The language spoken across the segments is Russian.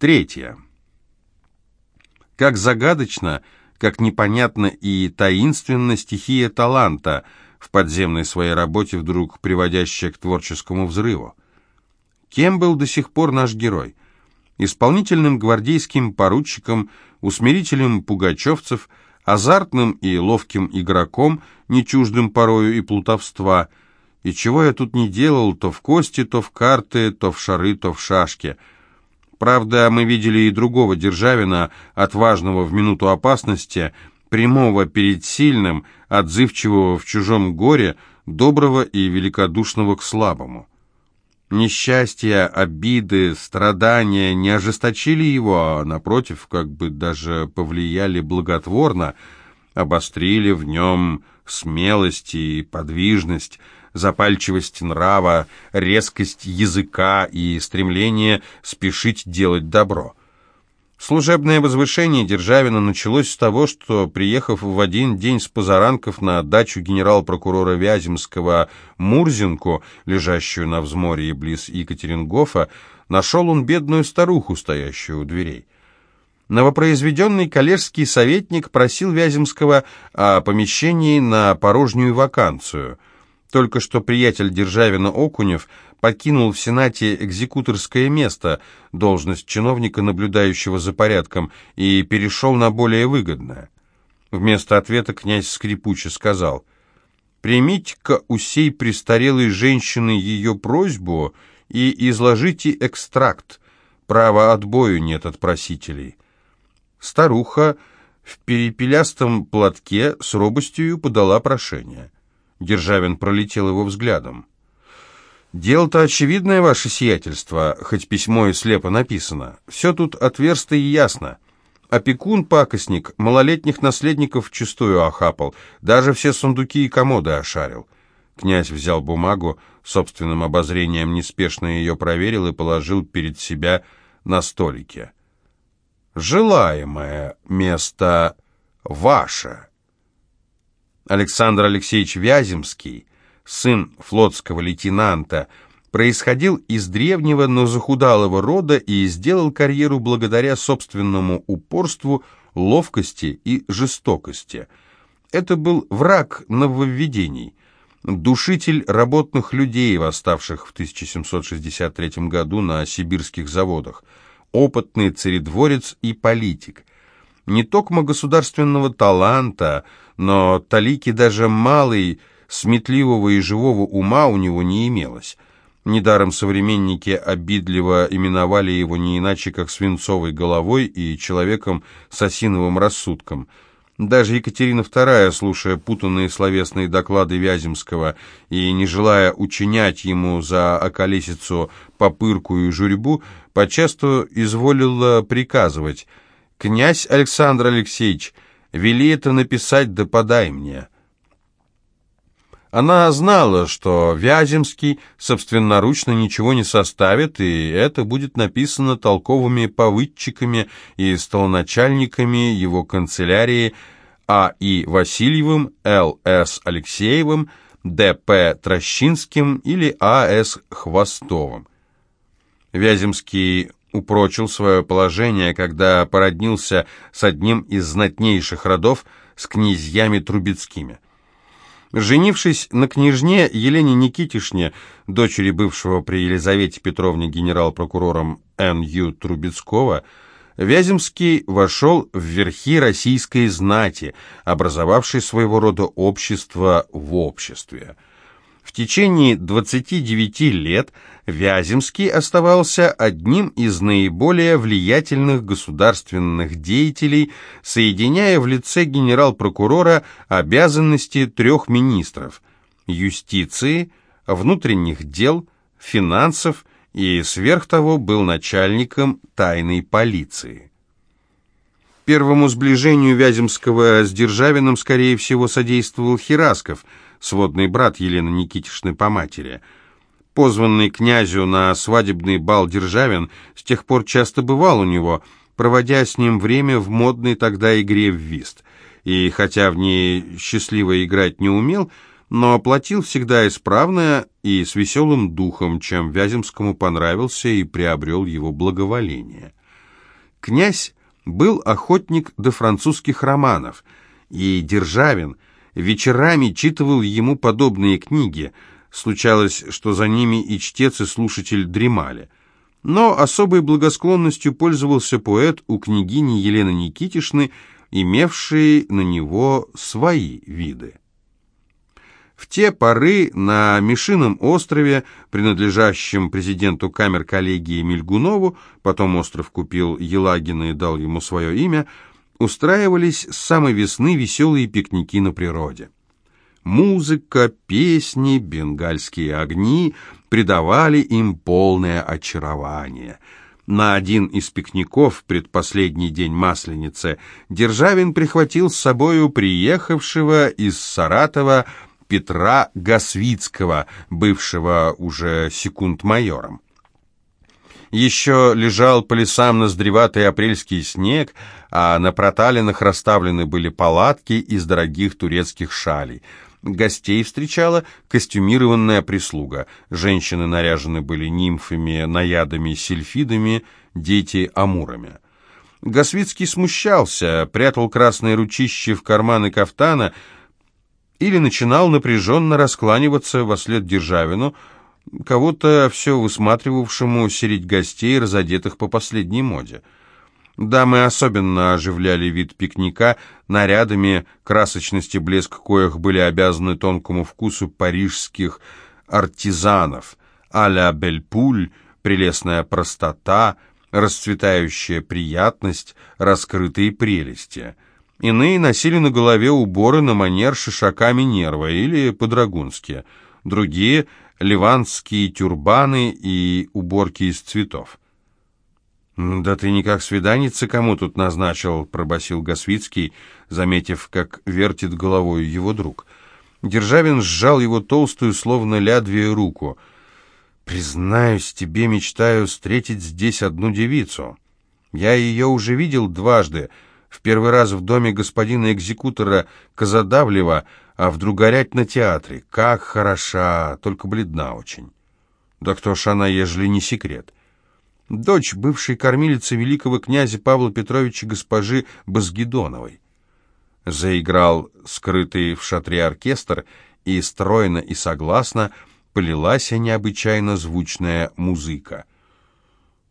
Третье. Как загадочно, как непонятно и таинственно стихия таланта в подземной своей работе, вдруг приводящая к творческому взрыву. Кем был до сих пор наш герой? Исполнительным гвардейским поручиком, усмирителем пугачевцев, азартным и ловким игроком, не чуждым порою и плутовства. И чего я тут не делал, то в кости, то в карты, то в шары, то в шашки. Правда, мы видели и другого Державина, отважного в минуту опасности, прямого перед сильным, отзывчивого в чужом горе, доброго и великодушного к слабому. Несчастья, обиды, страдания не ожесточили его, а, напротив, как бы даже повлияли благотворно, обострили в нем смелость и подвижность, запальчивость нрава, резкость языка и стремление спешить делать добро. Служебное возвышение Державина началось с того, что, приехав в один день с позаранков на дачу генерал-прокурора Вяземского Мурзинку, лежащую на взморье близ Екатерингофа, нашел он бедную старуху, стоящую у дверей. Новопроизведенный коллежский советник просил Вяземского о помещении на порожнюю вакансию. Только что приятель Державина Окунев – покинул в Сенате экзекуторское место, должность чиновника, наблюдающего за порядком, и перешел на более выгодное. Вместо ответа князь скрипуче сказал, «Примите-ка у сей престарелой женщины ее просьбу и изложите экстракт. Права отбою нет от просителей». Старуха в перепелястом платке с робостью подала прошение. Державин пролетел его взглядом. «Дело-то очевидное, ваше сиятельство, хоть письмо и слепо написано. Все тут отверсто и ясно. Опекун-пакостник малолетних наследников чистую охапал, даже все сундуки и комоды ошарил». Князь взял бумагу, собственным обозрением неспешно ее проверил и положил перед себя на столике. «Желаемое место ваше». Александр Алексеевич Вяземский сын флотского лейтенанта, происходил из древнего, но захудалого рода и сделал карьеру благодаря собственному упорству, ловкости и жестокости. Это был враг нововведений, душитель работных людей, восставших в 1763 году на сибирских заводах, опытный царедворец и политик. Не токмо государственного таланта, но талики даже малый, сметливого и живого ума у него не имелось. Недаром современники обидливо именовали его не иначе, как свинцовой головой и человеком с осиновым рассудком. Даже Екатерина II, слушая путанные словесные доклады Вяземского и не желая учинять ему за околесицу попырку и журьбу, почасту изволила приказывать «Князь Александр Алексеевич, вели это написать, да подай мне». Она знала, что Вяземский собственноручно ничего не составит, и это будет написано толковыми повыдчиками и столоначальниками его канцелярии А. И. Васильевым, Л. С. Алексеевым, Д. П. Трощинским или А. С. Хвостовым. Вяземский упрочил свое положение, когда породнился с одним из знатнейших родов, с князьями Трубецкими. Женившись на княжне Елене Никитишне, дочери бывшего при Елизавете Петровне генерал-прокурором Н.Ю. Трубецкого, Вяземский вошел в верхи российской знати, образовавшей своего рода общество в обществе. В течение 29 лет Вяземский оставался одним из наиболее влиятельных государственных деятелей, соединяя в лице генерал-прокурора обязанности трех министров – юстиции, внутренних дел, финансов и, сверх того, был начальником тайной полиции. Первому сближению Вяземского с Державиным, скорее всего, содействовал Херасков – сводный брат Елены Никитишны по матери. Позванный князю на свадебный бал Державин с тех пор часто бывал у него, проводя с ним время в модной тогда игре в вист. И хотя в ней счастливо играть не умел, но платил всегда исправно и с веселым духом, чем Вяземскому понравился и приобрел его благоволение. Князь был охотник до французских романов, и Державин вечерами читывал ему подобные книги. Случалось, что за ними и чтец, и слушатель дремали. Но особой благосклонностью пользовался поэт у княгини Елены Никитишны, имевшей на него свои виды. В те поры на Мишином острове, принадлежащем президенту камер коллегии Мильгунову, потом остров купил Елагин и дал ему свое имя, устраивались с самой весны веселые пикники на природе. Музыка, песни, бенгальские огни придавали им полное очарование. На один из пикников, предпоследний день Масленицы, Державин прихватил с собою приехавшего из Саратова Петра Гасвицкого, бывшего уже секунд-майором. Еще лежал по лесам наздреватый апрельский снег, а на проталинах расставлены были палатки из дорогих турецких шалей. Гостей встречала костюмированная прислуга. Женщины наряжены были нимфами, наядами, сильфидами, дети — амурами. Гасвицкий смущался, прятал красные ручищи в карманы кафтана — или начинал напряженно раскланиваться во след Державину, кого-то все высматривавшему сереть гостей, разодетых по последней моде. Дамы особенно оживляли вид пикника, нарядами, красочности блеск коих были обязаны тонкому вкусу парижских артизанов, а-ля Бельпуль, прелестная простота, расцветающая приятность, раскрытые прелести — Иные носили на голове уборы на манер шишака Минерва или по-драгунски, другие — ливанские тюрбаны и уборки из цветов. «Да ты никак свиданица кому тут назначил», — пробасил Гасвицкий, заметив, как вертит головой его друг. Державин сжал его толстую, словно лядвие, руку. «Признаюсь, тебе мечтаю встретить здесь одну девицу. Я ее уже видел дважды, — в первый раз в доме господина экзекутора Казадавлева, а вдруг горять на театре. Как хороша, только бледна очень. Да кто ж она, ежели не секрет? Дочь бывшей кормилицы великого князя Павла Петровича госпожи Базгидоновой. Заиграл скрытый в шатре оркестр, и стройно и согласно полилась необычайно звучная музыка.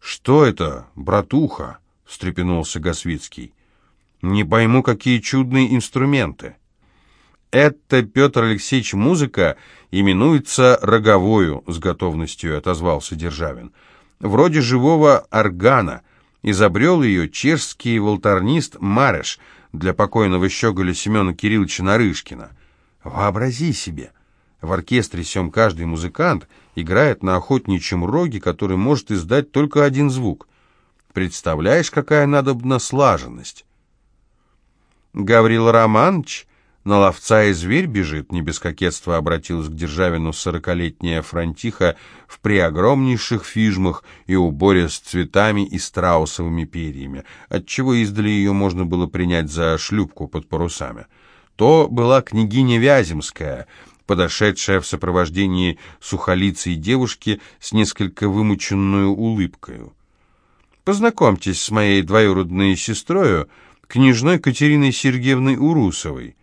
«Что это, братуха?» — встрепенулся Гасвицкий. Не пойму, какие чудные инструменты. Это, Петр Алексеевич, музыка именуется роговою, с готовностью отозвался Державин. Вроде живого органа. Изобрел ее чешский волторнист Мареш для покойного щеголя Семена Кирилловича Нарышкина. Вообрази себе, в оркестре сем каждый музыкант играет на охотничьем роге, который может издать только один звук. Представляешь, какая надобна слаженность? Гаврил Романович на ловца и зверь бежит, не без кокетства обратилась к Державину сорокалетняя фронтиха в преогромнейших фижмах и уборе с цветами и страусовыми перьями, отчего издали ее можно было принять за шлюпку под парусами. То была княгиня Вяземская, подошедшая в сопровождении сухолицей девушки с несколько вымученную улыбкою. «Познакомьтесь с моей двоюродной сестрою», княжной Катериной Сергеевной Урусовой.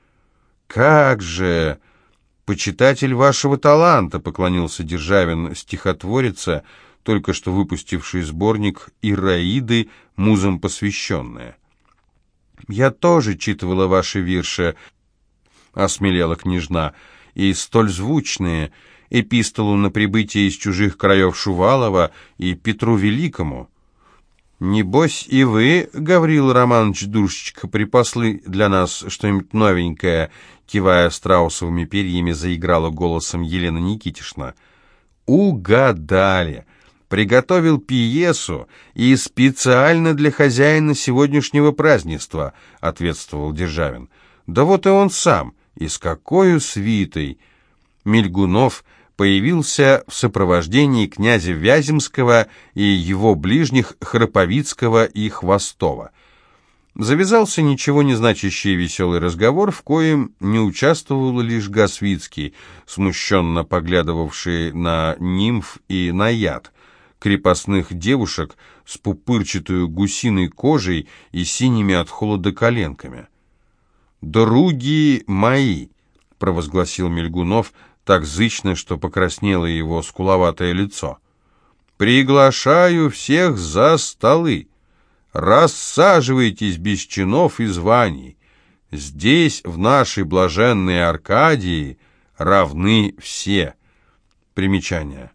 «Как же! Почитатель вашего таланта!» — поклонился Державин стихотворица, только что выпустивший сборник «Ираиды, музам посвященная». «Я тоже читывала ваши вирши», — осмелела княжна, — «и столь звучные, эпистолу на прибытие из чужих краев Шувалова и Петру Великому». «Небось и вы, Гаврил Романович Душечка, припасли для нас что-нибудь новенькое?» Кивая страусовыми перьями, заиграла голосом Елена Никитишна. «Угадали!» Приготовил пьесу и специально для хозяина сегодняшнего празднества, ответствовал Державин. Да вот и он сам, и с какой свитой! Мельгунов появился в сопровождении князя Вяземского и его ближних Храповицкого и Хвостова. Завязался ничего не значащий веселый разговор, в коем не участвовал лишь Гасвицкий, смущенно поглядывавший на нимф и на яд, крепостных девушек, с пупырчатую гусиной кожей и синими от холода коленками. «Други мои!» — провозгласил Мельгунов так зычно, что покраснело его скуловатое лицо. «Приглашаю всех за столы. Рассаживайтесь без чинов и званий. Здесь, в нашей блаженной Аркадии, равны все». Примечание.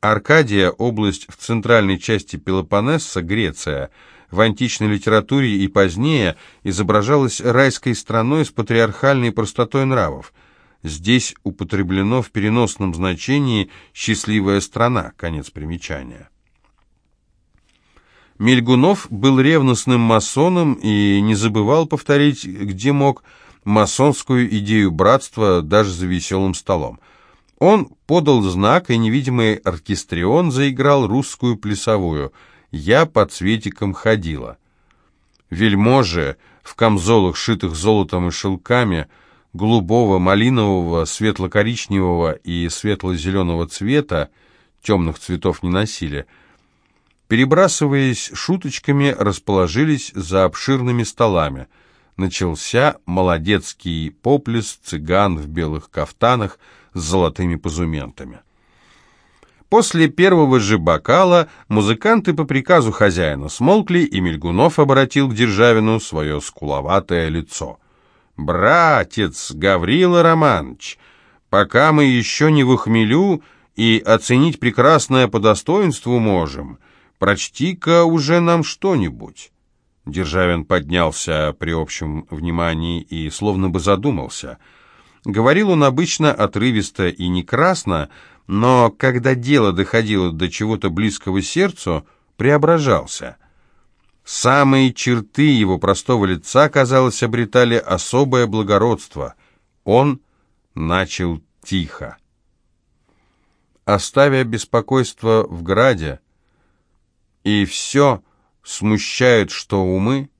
Аркадия – область в центральной части Пелопоннеса, Греция – в античной литературе и позднее изображалась райской страной с патриархальной простотой нравов. Здесь употреблено в переносном значении «счастливая страна», конец примечания. Мельгунов был ревностным масоном и не забывал повторить, где мог, масонскую идею братства даже за веселым столом. Он подал знак, и невидимый оркестрион заиграл русскую плясовую – я под цветиком ходила. Вельможи в камзолах, шитых золотом и шелками, голубого, малинового, светло-коричневого и светло-зеленого цвета, темных цветов не носили, перебрасываясь шуточками, расположились за обширными столами. Начался молодецкий поплес цыган в белых кафтанах с золотыми позументами. После первого же бокала музыканты по приказу хозяина смолкли, и Мельгунов обратил к Державину свое скуловатое лицо. «Братец Гаврила Романович, пока мы еще не в хмелю и оценить прекрасное по достоинству можем, прочти-ка уже нам что-нибудь». Державин поднялся при общем внимании и словно бы задумался. Говорил он обычно отрывисто и не красно, но когда дело доходило до чего-то близкого сердцу, преображался. Самые черты его простого лица, казалось, обретали особое благородство. Он начал тихо. Оставя беспокойство в граде, и все смущает, что умы,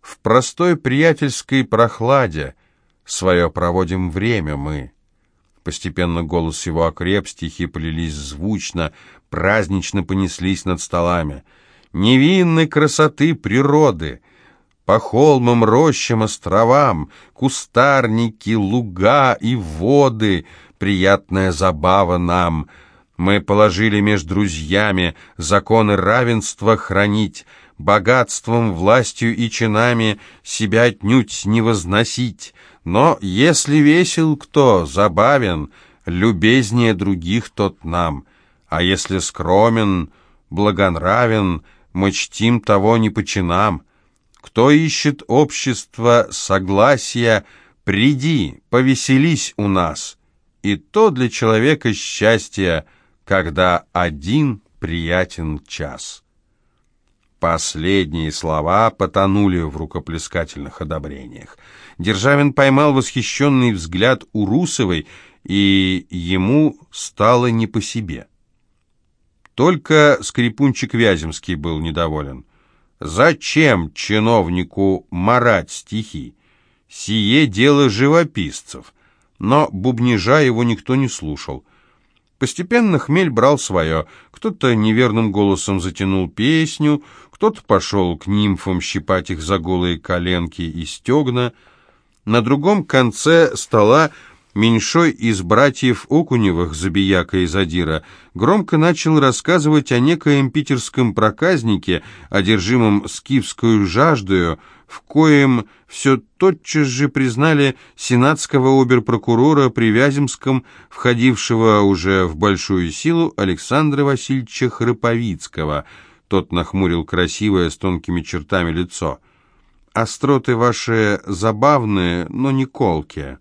в простой приятельской прохладе свое проводим время мы. Постепенно голос его окреп, стихи полились звучно, празднично понеслись над столами. Невинной красоты природы, по холмам, рощам, островам, кустарники, луга и воды, приятная забава нам. Мы положили между друзьями законы равенства хранить, богатством, властью и чинами себя отнюдь не возносить, но если весел кто, забавен, любезнее других тот нам, а если скромен, благонравен, мы чтим того не по чинам. Кто ищет общества, согласия, приди, повеселись у нас, и то для человека счастье, когда один приятен час». Последние слова потонули в рукоплескательных одобрениях. Державин поймал восхищенный взгляд у Русовой, и ему стало не по себе. Только скрипунчик Вяземский был недоволен. «Зачем чиновнику марать стихи? Сие дело живописцев». Но бубнижа его никто не слушал. Постепенно хмель брал свое. Кто-то неверным голосом затянул песню, кто-то пошел к нимфам щипать их за голые коленки и стегна. На другом конце стола меньшой из братьев Окуневых, Забияка и Задира, громко начал рассказывать о некоем питерском проказнике, одержимом скифскую жаждою, в коем все тотчас же признали сенатского оберпрокурора при Вяземском, входившего уже в большую силу Александра Васильевича Храповицкого – тот нахмурил красивое с тонкими чертами лицо. «Остроты ваши забавные, но не колкие».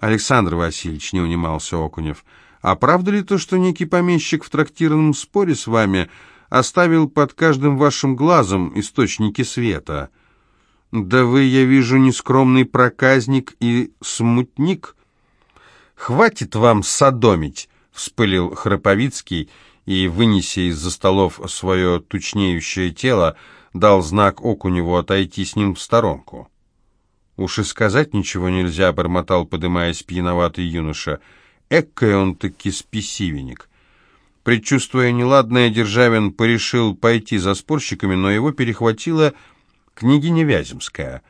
«Александр Васильевич», — не унимался Окунев, — «а правда ли то, что некий помещик в трактирном споре с вами оставил под каждым вашим глазом источники света?» «Да вы, я вижу, нескромный проказник и смутник». «Хватит вам садомить», — вспылил Храповицкий, — и, вынеся из-за столов свое тучнеющее тело, дал знак Окуневу отойти с ним в сторонку. «Уж и сказать ничего нельзя», — бормотал, подымаясь пьяноватый юноша. «Эккой он таки спесивенник». Предчувствуя неладное, Державин порешил пойти за спорщиками, но его перехватила княгиня Вяземская.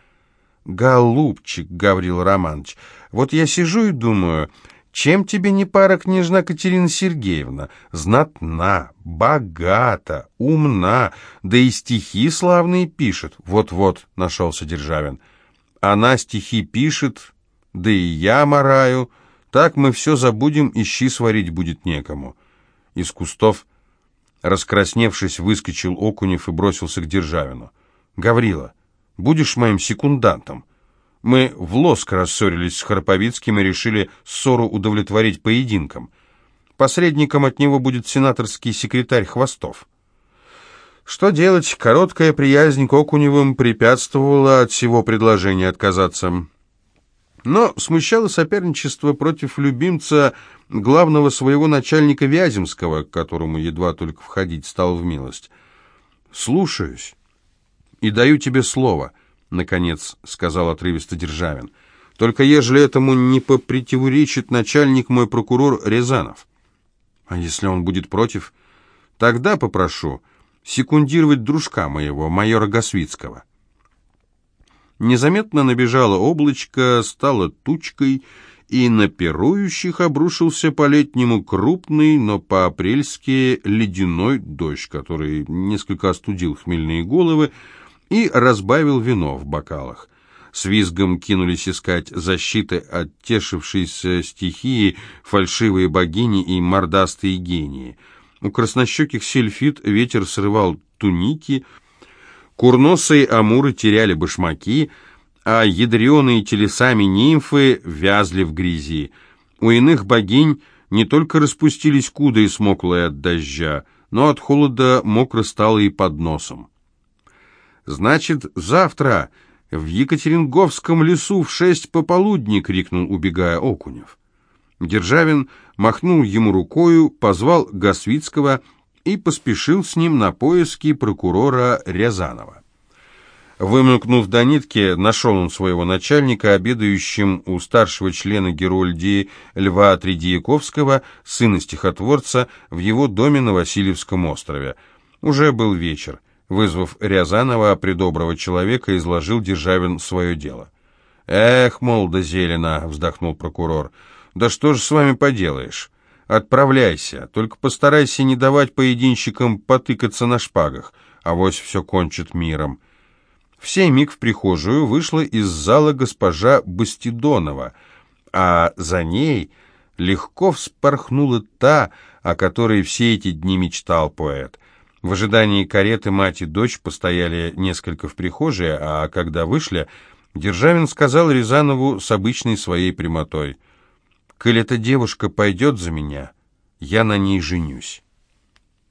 «Голубчик», — Гаврил Романович, — «вот я сижу и думаю, чем тебе не пара княжна Катерина Сергеевна? Знатна, богата, умна, да и стихи славные пишет». «Вот-вот», — нашелся Державин, — «она стихи пишет, да и я мораю, так мы все забудем, и щи сварить будет некому». Из кустов, раскрасневшись, выскочил Окунев и бросился к Державину. «Гаврила, будешь моим секундантом?» Мы в лоск рассорились с Харповицким и решили ссору удовлетворить поединком. Посредником от него будет сенаторский секретарь Хвостов. Что делать? Короткая приязнь к Окуневым препятствовала от всего предложения отказаться. Но смущало соперничество против любимца главного своего начальника Вяземского, которому едва только входить стал в милость. «Слушаюсь и даю тебе слово», — наконец сказал отрывисто Державин. «Только ежели этому не попретиворечит начальник мой прокурор Рязанов. А если он будет против, тогда попрошу секундировать дружка моего, майора Гасвицкого». Незаметно набежало облачко, стало тучкой, и на пирующих обрушился по-летнему крупный, но по-апрельски ледяной дождь, который несколько остудил хмельные головы и разбавил вино в бокалах. С визгом кинулись искать защиты от тешившейся стихии фальшивые богини и мордастые гении. У краснощеких сельфит ветер срывал туники, курносые амуры теряли башмаки — а ядреные телесами нимфы вязли в грязи. У иных богинь не только распустились куды и смоклые от дождя, но от холода мокро стало и под носом. «Значит, завтра в Екатеринговском лесу в шесть пополудни!» — крикнул, убегая Окунев. Державин махнул ему рукою, позвал Гасвицкого и поспешил с ним на поиски прокурора Рязанова. Вымыкнув до нитки, нашел он своего начальника, обедающим у старшего члена Герольдии Льва Тридияковского, сына стихотворца, в его доме на Васильевском острове. Уже был вечер. Вызвав Рязанова, придоброго человека, изложил Державин свое дело. «Эх, молодо зелено!» — вздохнул прокурор. «Да что же с вами поделаешь? Отправляйся, только постарайся не давать поединщикам потыкаться на шпагах, а вось все кончит миром». В сей миг в прихожую вышла из зала госпожа Бастидонова, а за ней легко вспорхнула та, о которой все эти дни мечтал поэт. В ожидании кареты мать и дочь постояли несколько в прихожей, а когда вышли, Державин сказал Рязанову с обычной своей прямотой, «Коль эта девушка пойдет за меня, я на ней женюсь».